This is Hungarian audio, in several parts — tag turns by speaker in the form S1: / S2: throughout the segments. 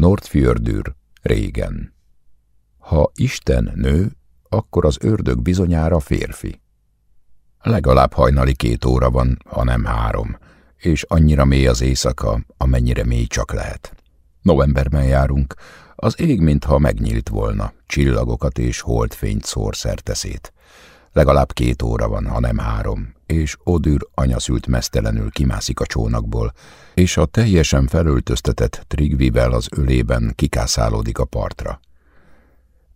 S1: Nordfjördür, régen. Ha Isten nő, akkor az ördög bizonyára férfi. Legalább hajnali két óra van, ha nem három, és annyira mély az éjszaka, amennyire mély csak lehet. Novemberben járunk, az ég mintha megnyílt volna, csillagokat és holdfényt szór szerteszét. Legalább két óra van, ha nem három, és Odür anyaszült mesztelenül kimászik a csónakból, és a teljesen felöltöztetett Trigvivel az ölében kikászálódik a partra.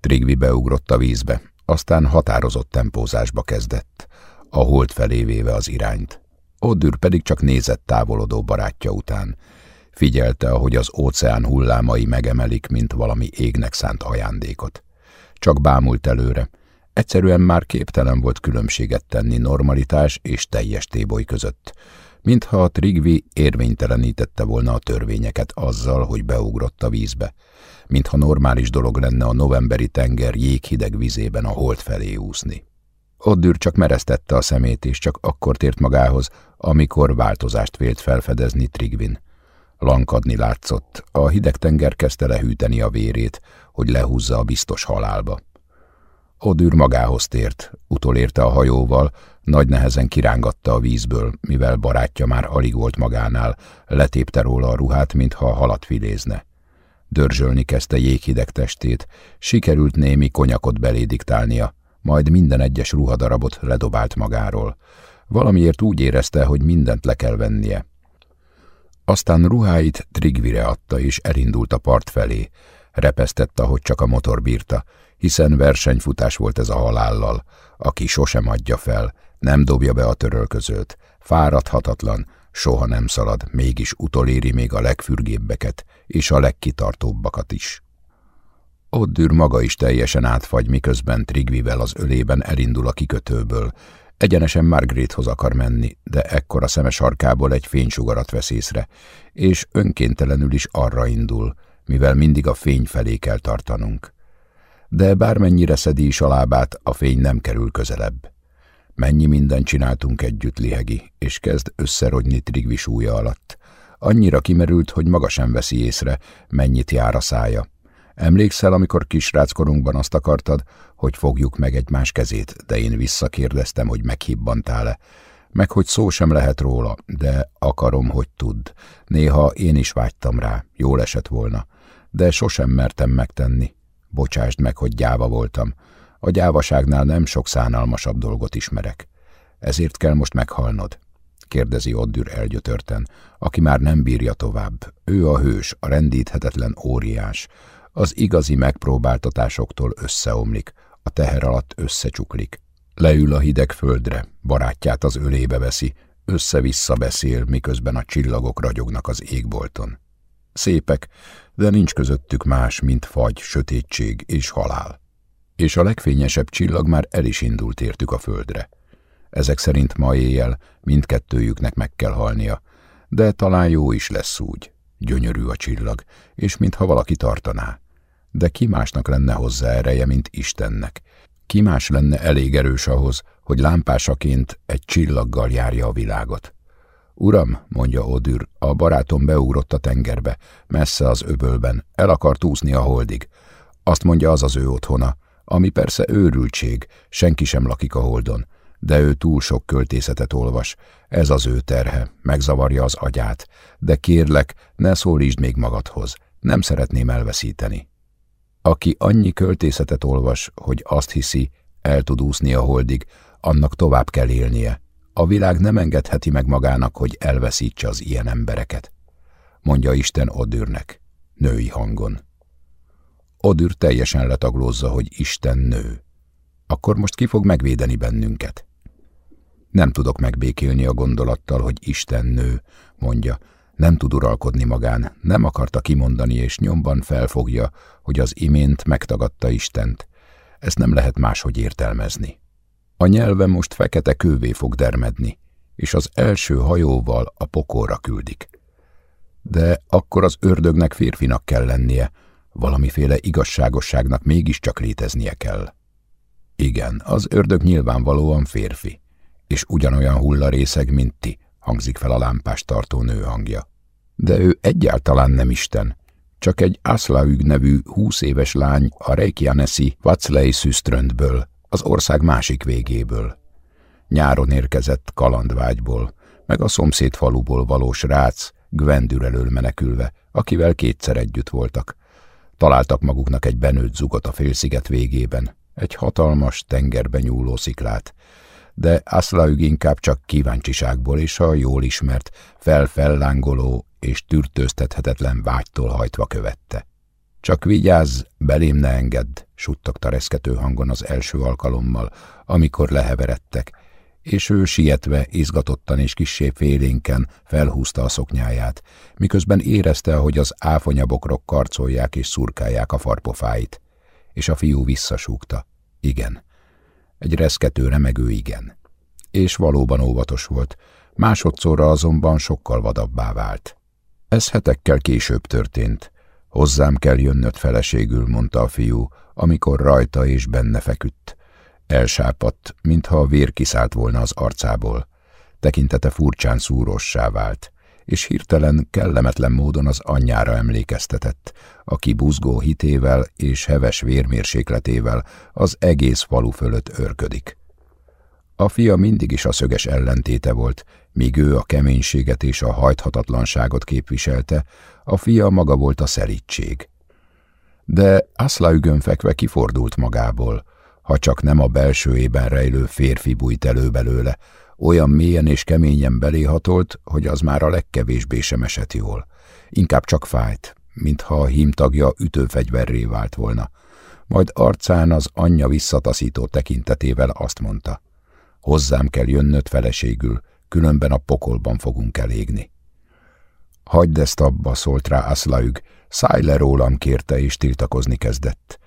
S1: Trigvi beugrott a vízbe, aztán határozott tempózásba kezdett, a hold felé véve az irányt. Odür pedig csak nézett távolodó barátja után. Figyelte, ahogy az óceán hullámai megemelik, mint valami égnek szánt ajándékot. Csak bámult előre, Egyszerűen már képtelen volt különbséget tenni normalitás és teljes téboly között, mintha a Trigvi érvénytelenítette volna a törvényeket azzal, hogy beugrott a vízbe, mintha normális dolog lenne a novemberi tenger jéghideg vizében a hold felé úszni. Oddür csak mereztette a szemét, és csak akkor tért magához, amikor változást vélt felfedezni Trigvin. Lankadni látszott, a hideg tenger kezdte lehűteni a vérét, hogy lehúzza a biztos halálba. Odűr magához tért, utolérte a hajóval, nagy nehezen kirángatta a vízből, mivel barátja már alig volt magánál, letépte róla a ruhát, mintha halat filézne. Dörzsölni kezdte jéghideg testét, sikerült némi konyakot belédiktálnia, majd minden egyes ruhadarabot ledobált magáról. Valamiért úgy érezte, hogy mindent le kell vennie. Aztán ruháit Trigvire adta, és elindult a part felé. Repesztett, ahogy csak a motor bírta, hiszen versenyfutás volt ez a halállal, aki sosem adja fel, nem dobja be a törölközőt, fáradhatatlan, soha nem szalad, mégis utoléri még a legfürgébbeket és a legkitartóbbakat is. Oddür maga is teljesen átfagy, miközben Trigvivel az ölében elindul a kikötőből. Egyenesen Margarethoz akar menni, de ekkor a szemes sarkából egy fénysugarat vesz észre, és önkéntelenül is arra indul, mivel mindig a fény felé kell tartanunk de bármennyire szedi is a lábát, a fény nem kerül közelebb. Mennyi mindent csináltunk együtt, lihegi, és kezd összerogyni Trigvi súlya alatt. Annyira kimerült, hogy maga sem veszi észre, mennyit jár a szája. Emlékszel, amikor kisráckorunkban azt akartad, hogy fogjuk meg egymás kezét, de én visszakérdeztem, hogy meghibbantál-e, meg hogy szó sem lehet róla, de akarom, hogy tudd. Néha én is vágytam rá, jól esett volna, de sosem mertem megtenni. Bocsásd meg, hogy gyáva voltam. A gyávaságnál nem sok szánalmasabb dolgot ismerek. Ezért kell most meghalnod? kérdezi Oddür elgyötörten, aki már nem bírja tovább. Ő a hős, a rendíthetetlen óriás. Az igazi megpróbáltatásoktól összeomlik, a teher alatt összecsuklik. Leül a hideg földre, barátját az ölébe veszi, össze-vissza beszél, miközben a csillagok ragyognak az égbolton. Szépek, de nincs közöttük más, mint fagy, sötétség és halál. És a legfényesebb csillag már el is indult értük a földre. Ezek szerint ma éjjel mindkettőjüknek meg kell halnia, de talán jó is lesz úgy. Gyönyörű a csillag, és mintha valaki tartaná. De ki másnak lenne hozzá ereje, mint Istennek? Ki más lenne elég erős ahhoz, hogy lámpásaként egy csillaggal járja a világot? Uram, mondja Odür, a barátom beugrott a tengerbe, messze az öbölben, el akart úszni a holdig. Azt mondja, az az ő otthona, ami persze őrültség, senki sem lakik a holdon, de ő túl sok költészetet olvas, ez az ő terhe, megzavarja az agyát, de kérlek, ne szólítsd még magadhoz, nem szeretném elveszíteni. Aki annyi költészetet olvas, hogy azt hiszi, el tud úszni a holdig, annak tovább kell élnie, a világ nem engedheti meg magának, hogy elveszítse az ilyen embereket, mondja Isten Odürnek, női hangon. Odür teljesen letaglózza, hogy Isten nő. Akkor most ki fog megvédeni bennünket? Nem tudok megbékélni a gondolattal, hogy Isten nő, mondja. Nem tud uralkodni magán, nem akarta kimondani, és nyomban felfogja, hogy az imént megtagadta Istent. Ezt nem lehet máshogy értelmezni. A nyelve most fekete kővé fog dermedni, és az első hajóval a pokolra küldik. De akkor az ördögnek férfinak kell lennie, valamiféle igazságosságnak mégiscsak léteznie kell. Igen, az ördög nyilvánvalóan férfi, és ugyanolyan hullarészeg, mint ti, hangzik fel a lámpás tartó nő hangja. De ő egyáltalán nem Isten, csak egy Aslaüg nevű húsz éves lány a Reykjanesi Vaclei-Szüströndből, az ország másik végéből. Nyáron érkezett kalandvágyból, meg a szomszéd faluból való srác, Gwendür elől menekülve, akivel kétszer együtt voltak. Találtak maguknak egy benőtt zugot a félsziget végében, egy hatalmas, tengerben nyúló sziklát, de Aszlaüg inkább csak kíváncsiságból és a jól ismert, felfellángoló és tűrtőztethetetlen vágytól hajtva követte. Csak vigyázz, belém ne engedd, suttogta reszkető hangon az első alkalommal, amikor leheveredtek, és ő sietve, izgatottan és kissé félénken felhúzta a szoknyáját, miközben érezte, hogy az áfonyabokrok karcolják és szurkálják a farpofáit, és a fiú visszasúgta. Igen. Egy reszkető remegő igen. És valóban óvatos volt, másodszorra azonban sokkal vadabbá vált. Ez hetekkel később történt. Hozzám kell jönnöd feleségül, mondta a fiú, amikor rajta és benne feküdt. Elsápadt, mintha a vér kiszállt volna az arcából. Tekintete furcsán szúrossá vált, és hirtelen, kellemetlen módon az anyjára emlékeztetett, aki buzgó hitével és heves vérmérsékletével az egész falu fölött örködik. A fia mindig is a szöges ellentéte volt, míg ő a keménységet és a hajthatatlanságot képviselte, a fia maga volt a szelítség. De Aszlaügön fekve kifordult magából, ha csak nem a belsőjében rejlő férfi bújt elő belőle, olyan mélyen és keményen beléhatolt, hogy az már a legkevésbé sem esett jól. Inkább csak fájt, mintha a hímtagja ütőfegyverré vált volna. Majd arcán az anyja visszataszító tekintetével azt mondta, hozzám kell jönnöd feleségül, különben a pokolban fogunk elégni. Hagyd ezt abba, szólt rá Aszlaüg, szállj le rólam, kérte és tiltakozni kezdett.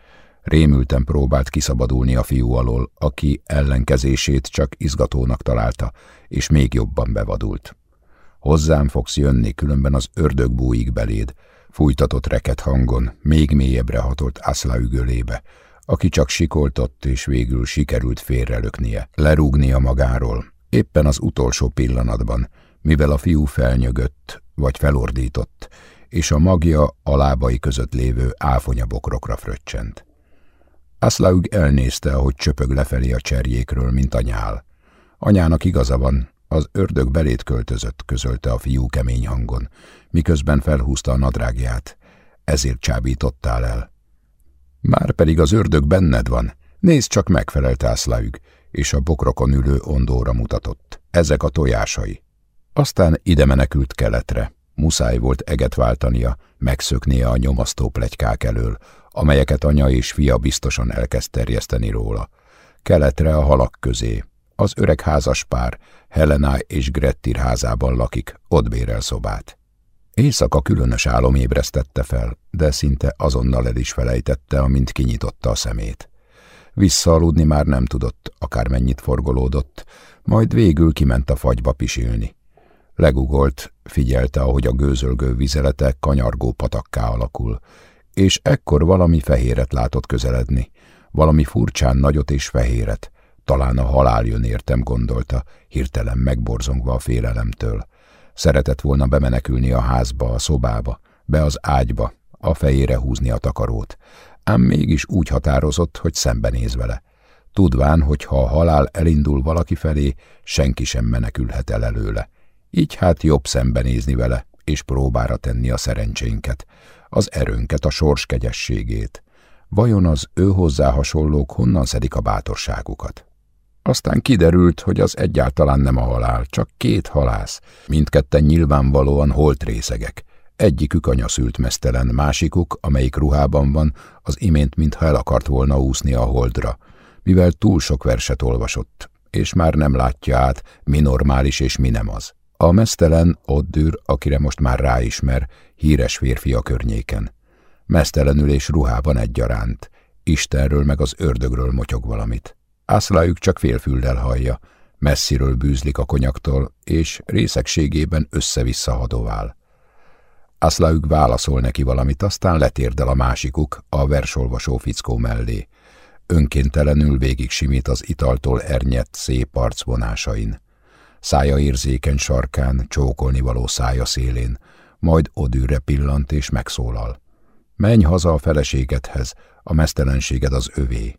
S1: Rémülten próbált kiszabadulni a fiú alól, aki ellenkezését csak izgatónak találta, és még jobban bevadult. Hozzám fogsz jönni, különben az ördög bújik beléd, fújtatott reket hangon, még mélyebbre hatolt Aszla ügölébe, aki csak sikoltott, és végül sikerült félrelöknie, lerúgnia magáról, éppen az utolsó pillanatban, mivel a fiú felnyögött, vagy felordított, és a magja a lábai között lévő áfonyabokrokra fröccsent. Aszlaug elnézte, ahogy csöpög lefelé a cserjékről, mint a nyál. Anyának igaza van, az ördög belét költözött, közölte a fiú kemény hangon, miközben felhúzta a nadrágját. Ezért csábítottál el. Már pedig az ördög benned van. Nézd csak, megfelelte Aszlaug, és a bokrokon ülő ondóra mutatott. Ezek a tojásai. Aztán ide menekült keletre. Muszáj volt eget váltania, megszöknie a nyomasztó plegykák elől, amelyeket anya és fia biztosan elkezd terjeszteni róla. Keletre a halak közé. Az öreg házas pár, Helena és Grettir házában lakik, ott bérel szobát. Éjszaka különös álom ébresztette fel, de szinte azonnal el is felejtette, amint kinyitotta a szemét. Visszaaludni már nem tudott, akármennyit forgolódott, majd végül kiment a fagyba pisilni. Legugolt, figyelte, ahogy a gőzölgő vizelete kanyargó patakká alakul, és ekkor valami fehéret látott közeledni, valami furcsán nagyot és fehéret, talán a halál jön értem, gondolta, hirtelen megborzongva a félelemtől. Szeretett volna bemenekülni a házba, a szobába, be az ágyba, a fejére húzni a takarót, ám mégis úgy határozott, hogy szembenéz vele. Tudván, hogy ha a halál elindul valaki felé, senki sem menekülhet el előle. Így hát jobb szembenézni vele, és próbára tenni a szerencsénket, az erőnket, a sors kegyességét. Vajon az ő hozzá hasonlók honnan szedik a bátorságukat? Aztán kiderült, hogy az egyáltalán nem a halál, csak két halász, mindketten nyilvánvalóan holtrészegek. Egyikük anya szült mesztelen, másikuk, amelyik ruhában van, az imént mintha el akart volna úszni a holdra, mivel túl sok verset olvasott, és már nem látja át, mi normális és mi nem az. A mesztelen Oddür, akire most már ráismer, híres férfi a környéken. Mesztelenül és ruhában egyaránt, Istenről meg az ördögről motyog valamit. Ászlájuk csak félfüllel hallja, messziről bűzlik a konyaktól, és részegségében össze-vissza hadovál. Ászlájuk válaszol neki valamit, aztán letérdel a másikuk, a versolvasó fickó mellé. Önkéntelenül végig simít az italtól ernyett szép arcvonásain szája érzékeny sarkán, csókolni való szája szélén, majd odűre pillant és megszólal. Menj haza a feleségedhez, a mesztelenséged az övé.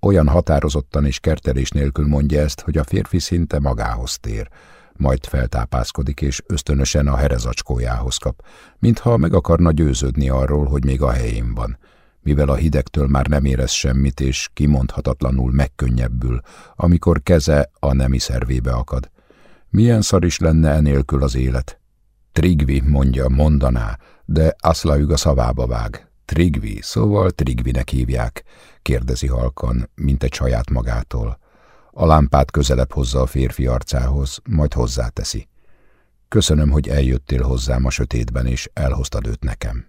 S1: Olyan határozottan és kertelés nélkül mondja ezt, hogy a férfi szinte magához tér, majd feltápászkodik és ösztönösen a herezacskójához kap, mintha meg akarna győződni arról, hogy még a helyén van, mivel a hidegtől már nem érez semmit, és kimondhatatlanul megkönnyebbül, amikor keze a nemi szervébe akad. Milyen szar is lenne enélkül az élet? Trigvi, mondja, mondaná, de Aszlaüg a szavába vág. Trigvi, szóval Trigvinek hívják, kérdezi halkan, mint egy saját magától. A lámpát közelebb hozza a férfi arcához, majd hozzáteszi. Köszönöm, hogy eljöttél hozzám a sötétben, és elhoztad őt nekem.